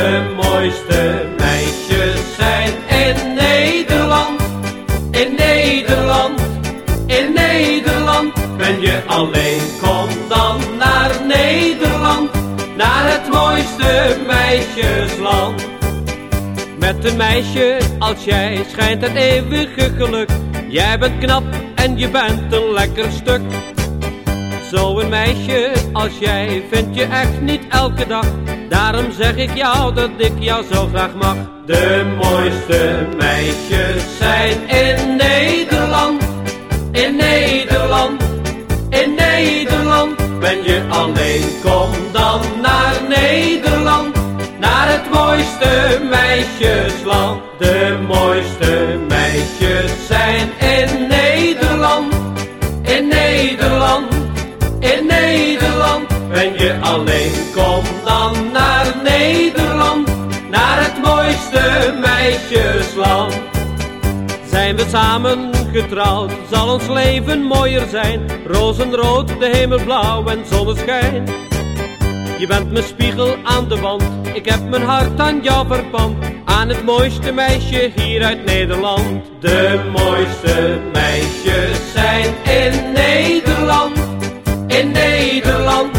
De mooiste meisjes zijn in Nederland, in Nederland, in Nederland. Ben je alleen, kom dan naar Nederland, naar het mooiste meisjesland. Met een meisje als jij schijnt het eeuwige geluk. Jij bent knap en je bent een lekker stuk. Zo'n meisje als jij vind je echt niet elke dag. Daarom zeg ik jou dat ik jou zo graag mag. De mooiste meisjes zijn in Nederland. In Nederland, in Nederland. Ben je alleen, kom dan naar Nederland. Naar het mooiste meisjesland. De mooiste meisjes zijn in Nederland. In Nederland. Ben je alleen, kom dan naar Nederland. Naar het mooiste meisjesland. Zijn we samen getrouwd, zal ons leven mooier zijn. Rozenrood, de hemel blauw en zonneschijn. Je bent mijn spiegel aan de wand, ik heb mijn hart aan jou verpand. Aan het mooiste meisje hier uit Nederland. De mooiste meisjes In Nederland,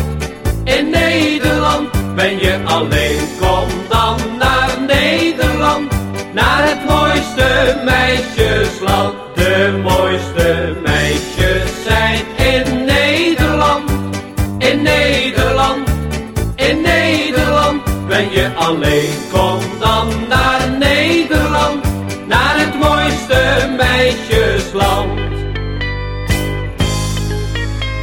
in Nederland. Ben je alleen, kom dan naar Nederland. Naar het mooiste meisjesland. De mooiste meisjes zijn in Nederland. In Nederland, in Nederland. Ben je alleen, kom dan naar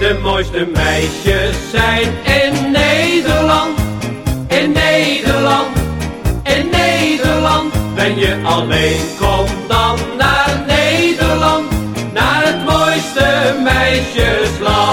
De mooiste meisjes zijn in Nederland. In Nederland, in Nederland. Ben je alleen, kom dan naar Nederland. Naar het mooiste meisjesland.